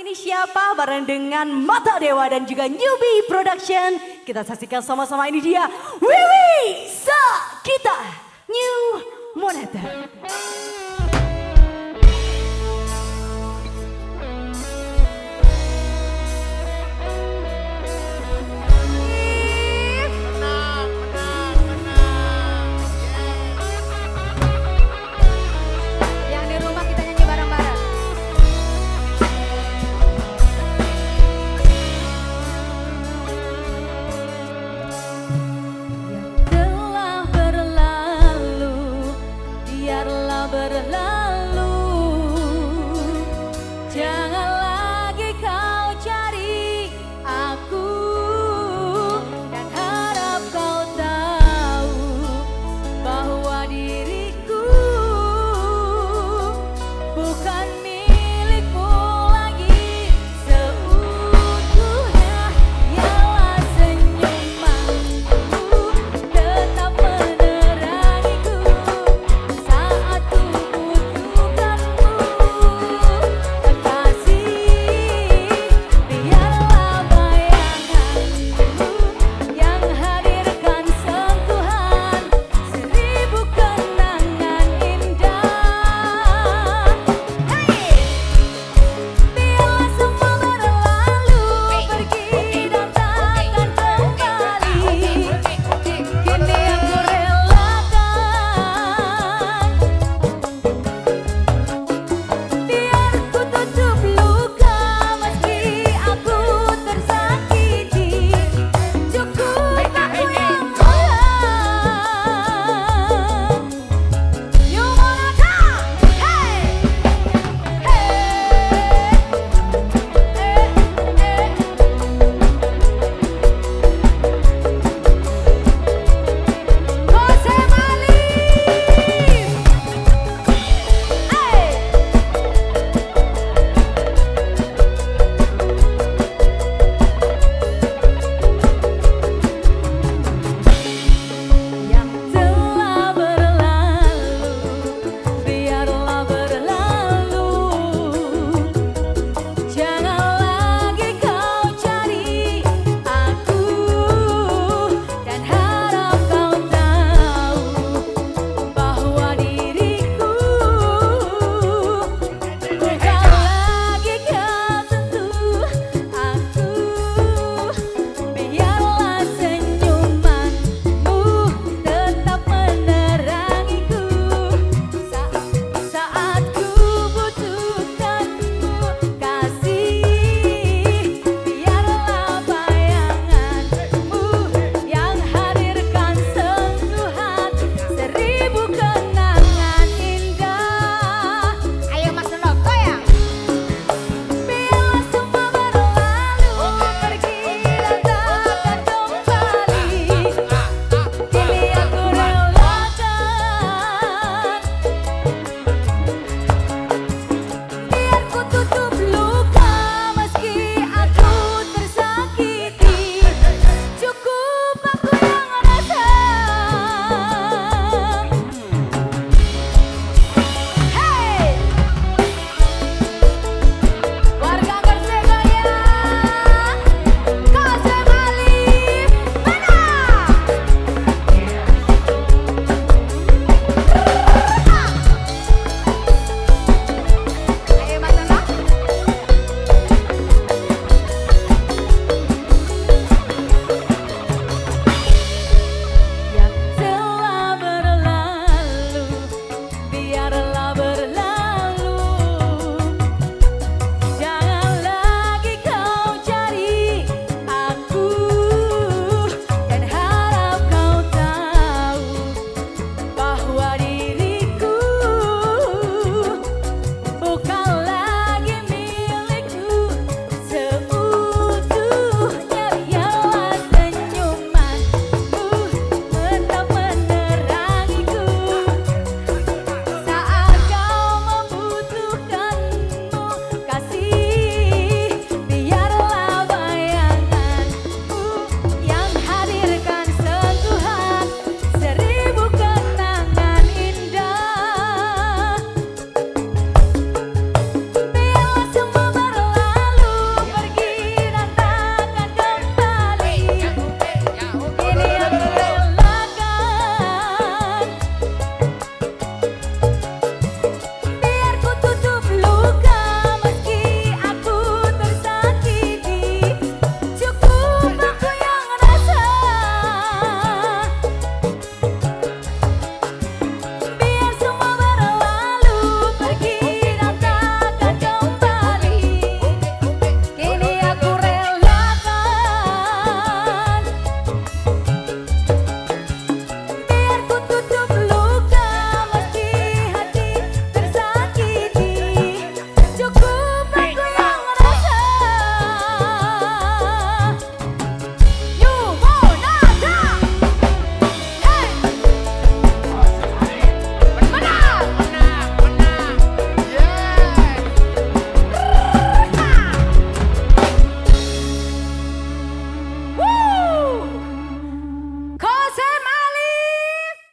ini siapa? Bareng dengan Mata Dewa dan juga Newbie Production. Kita saksikan sama-sama ini dia Wiwi Sa kita New Moneta. 不甘